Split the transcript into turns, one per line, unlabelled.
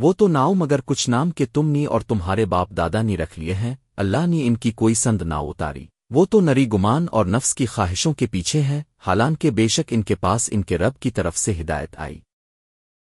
وہ تو ناؤ مگر کچھ نام کہ تم نی اور تمہارے باپ دادا نی رکھ لیے ہیں، اللہ نے ان کی کوئی سند نہ اتاری۔ وہ تو نری گمان اور نفس کی خواہشوں کے پیچھے ہے حالانکہ بے شک ان کے پاس ان کے رب کی طرف سے ہدایت آئی۔